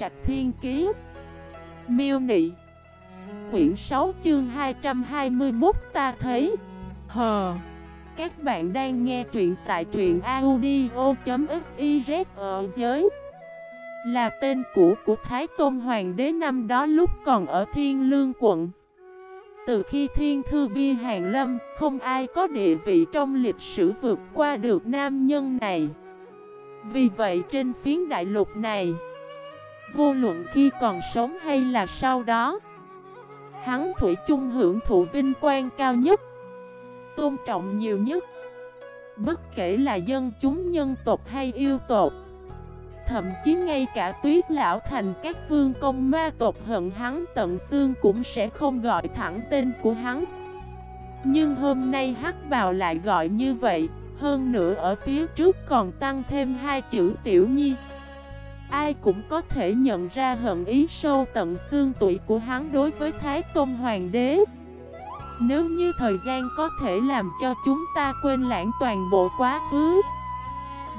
Trạch Thiên Kiế Miêu Nị. Quyển 6 chương 221 ta thấy Hờ. Các bạn đang nghe truyện tại truyện audio.xyz ở giới. Là tên cũ của Thái Tôn Hoàng đế năm đó lúc còn ở Thiên Lương quận. Từ khi Thiên Thư Bia Hàng Lâm, Không ai có địa vị trong lịch sử vượt qua được nam nhân này. Vì vậy trên phiến đại lục này Vô luận khi còn sống hay là sau đó. Hắn Thủy chung hưởng thụ vinh quang cao nhất, Tôn trọng nhiều nhất. Bất kể là dân chúng, nhân tộc hay yêu tộc, Thậm chí ngay cả tuyết lão thành các vương công ma tộc hận hắn tận xương cũng sẽ không gọi thẳng tên của hắn. Nhưng hôm nay hắc bào lại gọi như vậy, Hơn nữa ở phía trước còn tăng thêm hai chữ tiểu nhi. Ai cũng có thể nhận ra hận ý sâu tận xương tuổi của hắn đối với Thái Tôn Hoàng đế Nếu như thời gian có thể làm cho chúng ta quên lãng toàn bộ quá khứ,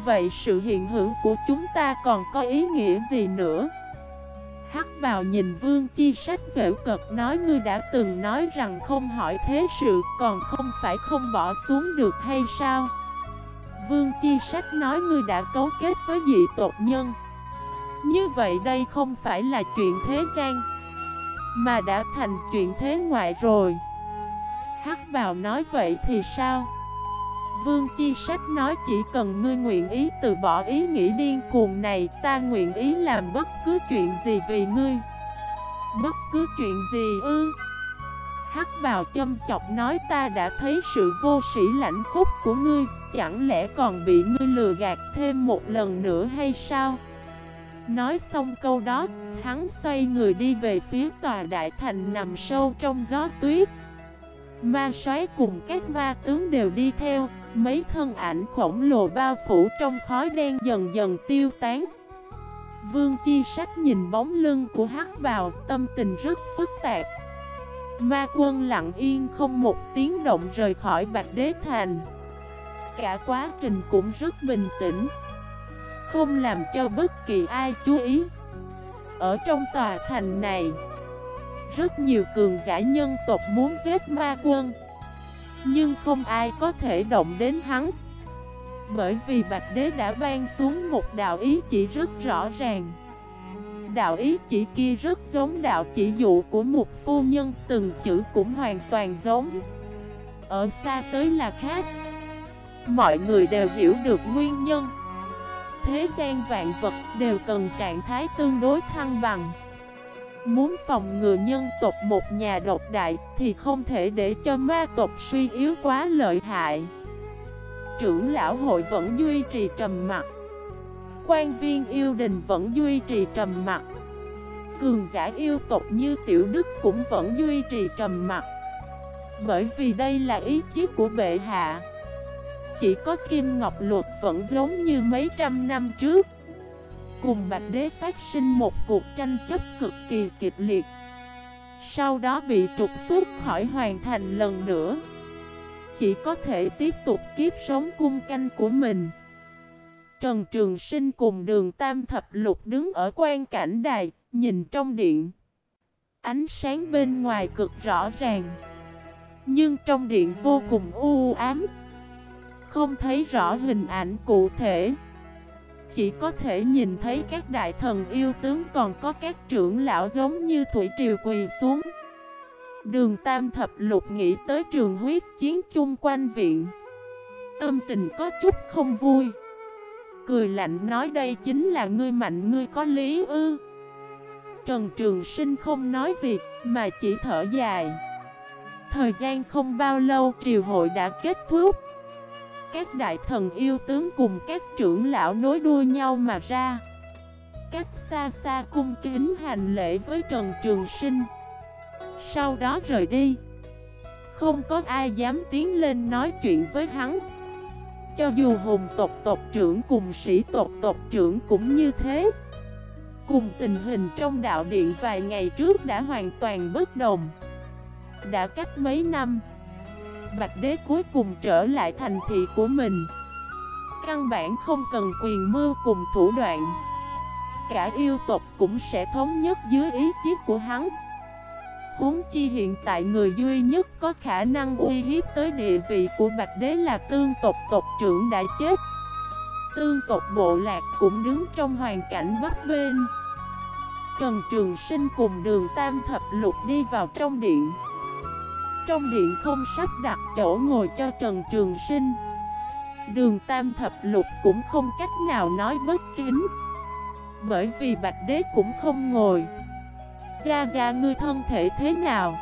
Vậy sự hiện hữu của chúng ta còn có ý nghĩa gì nữa? Hắc bào nhìn Vương Chi Sách dễ cật nói, ngươi đã từng nói rằng không hỏi thế sự, còn không phải không bỏ xuống được hay sao? Vương Chi Sách nói, ngươi đã cấu kết với dị tộc nhân như vậy đây không phải là chuyện thế gian, Mà đã thành chuyện thế ngoại rồi. Hắc bào nói vậy thì sao? Vương Chi Sách nói chỉ cần ngươi nguyện ý từ bỏ ý nghĩ điên cuồng này, Ta nguyện ý làm bất cứ chuyện gì vì ngươi. Bất cứ chuyện gì ư? Hắc bào châm chọc nói ta đã thấy sự vô sĩ lãnh khúc của ngươi, Chẳng lẽ còn bị ngươi lừa gạt thêm một lần nữa hay sao? Nói xong câu đó, hắn xoay người đi về phía tòa đại thành nằm sâu trong gió tuyết. Ma xoáy cùng các ma tướng đều đi theo, mấy thân ảnh khổng lồ bao phủ trong khói đen dần dần tiêu tán. Vương Chi Sách nhìn bóng lưng của hắc bào, tâm tình rất phức tạp. Ma quân lặng yên không một tiếng động rời khỏi Bạch Đế Thành. Cả quá trình cũng rất bình tĩnh. Không làm cho bất kỳ ai chú ý. Ở trong tòa thành này, Rất nhiều cường giả nhân tộc muốn giết ma quân, Nhưng không ai có thể động đến hắn. Bởi vì Bạch Đế đã ban xuống một đạo ý chỉ rất rõ ràng. Đạo ý chỉ kia rất giống đạo chỉ dụ của một phu nhân, Từng chữ cũng hoàn toàn giống. Ở xa tới là khác. Mọi người đều hiểu được nguyên nhân thế gian vạn vật đều cần trạng thái tương đối thăng bằng. Muốn phòng ngừa nhân tộc một nhà độc đại thì không thể để cho ma tộc suy yếu quá lợi hại. Trưởng lão hội vẫn duy trì trầm mặt quan viên yêu đình vẫn duy trì trầm mặt Cường giả yêu tộc như Tiểu Đức cũng vẫn duy trì trầm mặt Bởi vì đây là ý chí của bệ hạ chỉ có Kim Ngọc Luật vẫn giống như mấy trăm năm trước. Cùng Bạch Đế phát sinh một cuộc tranh chấp cực kỳ kịch liệt Sau đó bị trục xuất khỏi hoàn thành lần nữa. Chỉ có thể tiếp tục kiếp sống cung canh của mình. Trần Trường Sinh cùng đường Tam Thập Lục đứng ở quan cảnh đài, nhìn trong điện. Ánh sáng bên ngoài cực rõ ràng Nhưng trong điện vô cùng u ám không thấy rõ hình ảnh cụ thể. Chỉ có thể nhìn thấy các đại thần yêu tướng còn có các trưởng lão giống như Thủy Triều quỳ xuống. Đường Tam Thập Lục nghĩ tới trường huyết chiến chung quanh viện. Tâm tình có chút không vui. Cười lạnh nói đây chính là ngươi mạnh, ngươi có lý ư. Trần Trường Sinh không nói gì, mà chỉ thở dài. Thời gian không bao lâu, triều hội đã kết thúc các đại thần yêu tướng cùng các trưởng lão nối đuôi nhau mà ra. Cách xa xa cung kính hành lễ với Trần Trường Sinh. Sau đó rời đi. Không có ai dám tiến lên nói chuyện với hắn. Cho dù hùng tộc tộc trưởng cùng sĩ tộc tộc trưởng cũng như thế. Cùng tình hình trong đạo điện vài ngày trước đã hoàn toàn bất đồng. Đã cách mấy năm Bạch Đế cuối cùng trở lại thành thị của mình. Căn bản không cần quyền mưu cùng thủ đoạn. Cả yêu tộc cũng sẽ thống nhất dưới ý chí của hắn. Huống chi hiện tại người duy nhất có khả năng uy hiếp tới địa vị của Bạch Đế là tương tộc tộc trưởng đã chết. Tương tộc bộ lạc cũng đứng trong hoàn cảnh bất bên Trần Trường Sinh cùng đường Tam Thập Lục đi vào trong điện. Trong điện không sắp đặt chỗ ngồi cho Trần Trường Sinh. Đường Tam Thập Lục cũng không cách nào nói bất kính, Bởi vì Bạch Đế cũng không ngồi. Gia Gia, ngươi thân thể thế nào?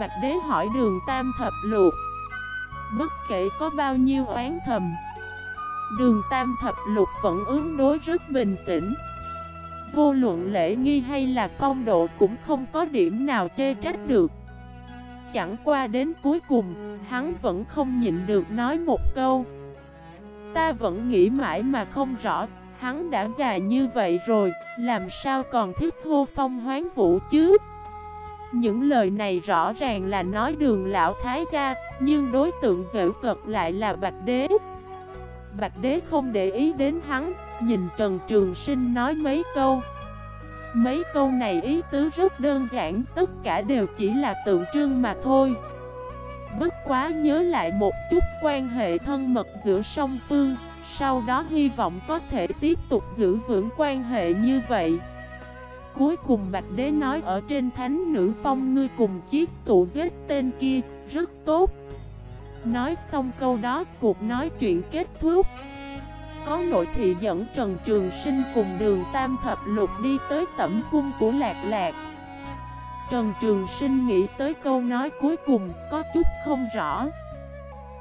Bạch Đế hỏi đường Tam Thập Lục. Bất kể có bao nhiêu oán thầm, Đường Tam Thập Lục vẫn ứng đối rất bình tĩnh. Vô luận lễ nghi hay là phong độ cũng không có điểm nào chê trách được. Chẳng qua đến cuối cùng, hắn vẫn không nhịn được nói một câu Ta vẫn nghĩ mãi mà không rõ, hắn đã già như vậy rồi, làm sao còn thích hô phong hoán vũ chứ? Những lời này rõ ràng là nói đường lão thái gia, nhưng đối tượng dễ cật lại là Bạch Đế. Bạch Đế không để ý đến hắn, nhìn Trần Trường Sinh nói mấy câu. Mấy câu này ý tứ rất đơn giản, tất cả đều chỉ là tượng trưng mà thôi. Bất quá nhớ lại một chút quan hệ thân mật giữa song phương, sau đó hy vọng có thể tiếp tục giữ vững quan hệ như vậy. Cuối cùng Bạch Đế nói ở trên thánh nữ phong ngươi cùng chiếc tụ giết tên kia, rất tốt. Nói xong câu đó, cuộc nói chuyện kết thúc. Có nội thị dẫn Trần Trường Sinh cùng đường Tam Thập Lục đi tới tẩm cung của Lạc Lạc. Trần Trường Sinh nghĩ tới câu nói cuối cùng, có chút không rõ.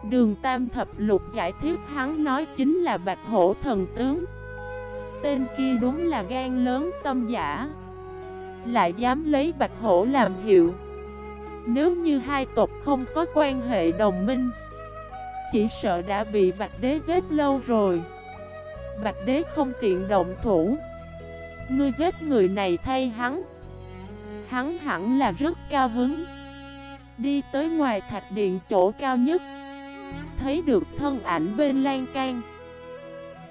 Đường Tam Thập Lục giải thích hắn nói chính là Bạch Hổ Thần Tướng. Tên kia đúng là gan lớn tâm giả. Lại dám lấy Bạch Hổ làm hiệu. Nếu như hai tộc không có quan hệ đồng minh Chỉ sợ đã bị Bạch Đế giết lâu rồi Bạch Đế không tiện động thủ. Ngươi giết người này thay hắn. Hắn hẳn là rất cao hứng. Đi tới ngoài thạch điện chỗ cao nhất. Thấy được thân ảnh bên lan can.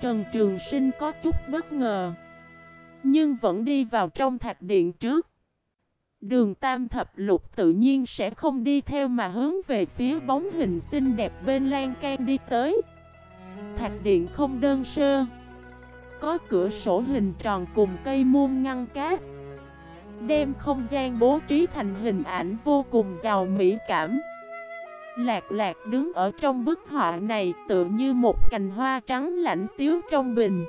Trần Trường Sinh có chút bất ngờ. Nhưng vẫn đi vào trong thạch điện trước. Đường Tam Thập Lục tự nhiên sẽ không đi theo mà hướng về phía bóng hình xinh đẹp bên lan can đi tới. Thạch điện không đơn sơ. Có cửa sổ hình tròn cùng cây muôn ngăn cát. Đem không gian bố trí thành hình ảnh vô cùng giàu mỹ cảm. Lạc lạc đứng ở trong bức họa này tựa như một cành hoa trắng lạnh tiếu trong bình.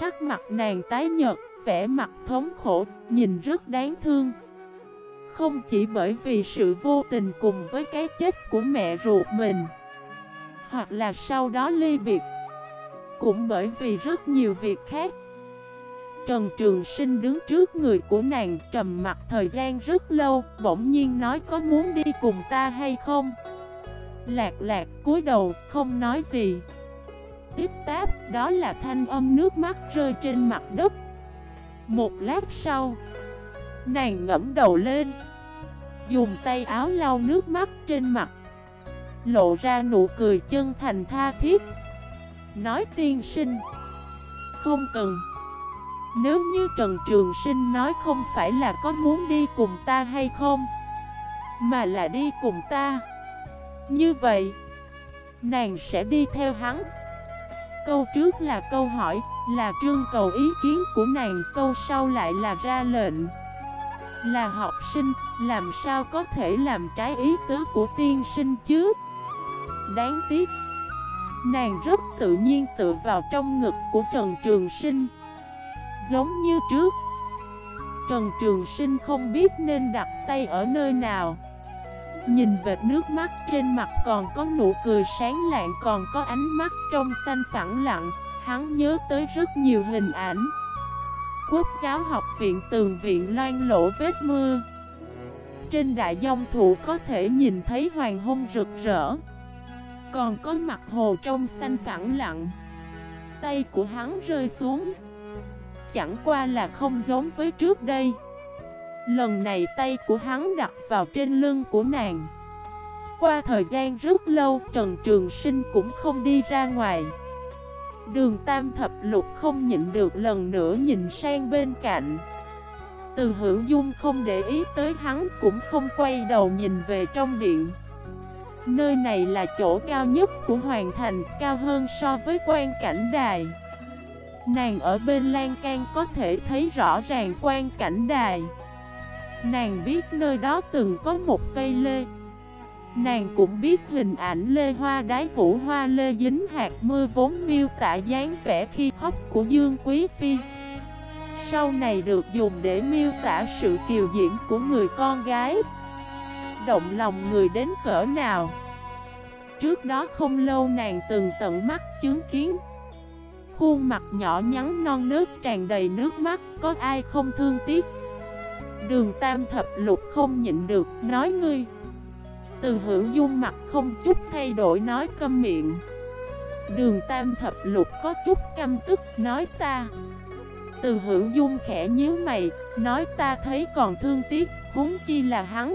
Sắc mặt nàng tái nhợt, vẻ mặt thống khổ, nhìn rất đáng thương. Không chỉ bởi vì sự vô tình cùng với cái chết của mẹ ruột mình hoặc là sau đó ly biệt. Cũng bởi vì rất nhiều việc khác. Trần Trường Sinh đứng trước người của nàng trầm mặt thời gian rất lâu, Bỗng nhiên nói có muốn đi cùng ta hay không? Lạc lạc cúi đầu, không nói gì. Tiếp táp, đó là thanh âm nước mắt rơi trên mặt đất. Một lát sau, Nàng ngẫm đầu lên, Dùng tay áo lau nước mắt trên mặt. Lộ ra nụ cười chân thành tha thiết. Nói tiên sinh, Không cần. Nếu như Trần Trường Sinh nói không phải là có muốn đi cùng ta hay không, Mà là đi cùng ta, Như vậy, Nàng sẽ đi theo hắn. Câu trước là câu hỏi, Là trương cầu ý kiến của nàng, Câu sau lại là ra lệnh. Là học sinh, Làm sao có thể làm trái ý tứ của tiên sinh chứ? Đáng tiếc, Nàng rất tự nhiên tự vào trong ngực của Trần Trường Sinh. Giống như trước, Trần Trường Sinh không biết nên đặt tay ở nơi nào. Nhìn vệt nước mắt trên mặt còn có nụ cười sáng lạng, còn có ánh mắt trong xanh phẳng lặng, Hắn nhớ tới rất nhiều hình ảnh. Quốc giáo học viện tường viện loan lỗ vết mưa. Trên đại dông thụ có thể nhìn thấy hoàng hôn rực rỡ. Còn có mặt hồ trong xanh phẳng lặng. Tay của hắn rơi xuống. Chẳng qua là không giống với trước đây. Lần này tay của hắn đặt vào trên lưng của nàng. Qua thời gian rất lâu, Trần Trường Sinh cũng không đi ra ngoài. Đường tam thập lục không nhịn được lần nữa nhìn sang bên cạnh. Từ hữu dung không để ý tới hắn cũng không quay đầu nhìn về trong điện. Nơi này là chỗ cao nhất của Hoàng Thành, cao hơn so với quan cảnh đài. Nàng ở bên lan can có thể thấy rõ ràng quan cảnh đài. Nàng biết nơi đó từng có một cây lê. Nàng cũng biết hình ảnh lê hoa đái vũ hoa lê dính hạt mưa vốn miêu tả dáng vẻ khi khóc của Dương Quý Phi. Sau này được dùng để miêu tả sự kiều diễm của người con gái. Động lòng người đến cỡ nào. Trước đó không lâu nàng từng tận mắt chứng kiến. Khuôn mặt nhỏ nhắn non nước tràn đầy nước mắt, Có ai không thương tiếc? Đường tam thập lục không nhịn được, Nói ngươi. Từ hữu dung mặt không chút thay đổi nói câm miệng. Đường tam thập lục có chút căm tức, nói ta. Từ hữu dung khẽ nhíu mày, Nói ta thấy còn thương tiếc, huống chi là hắn.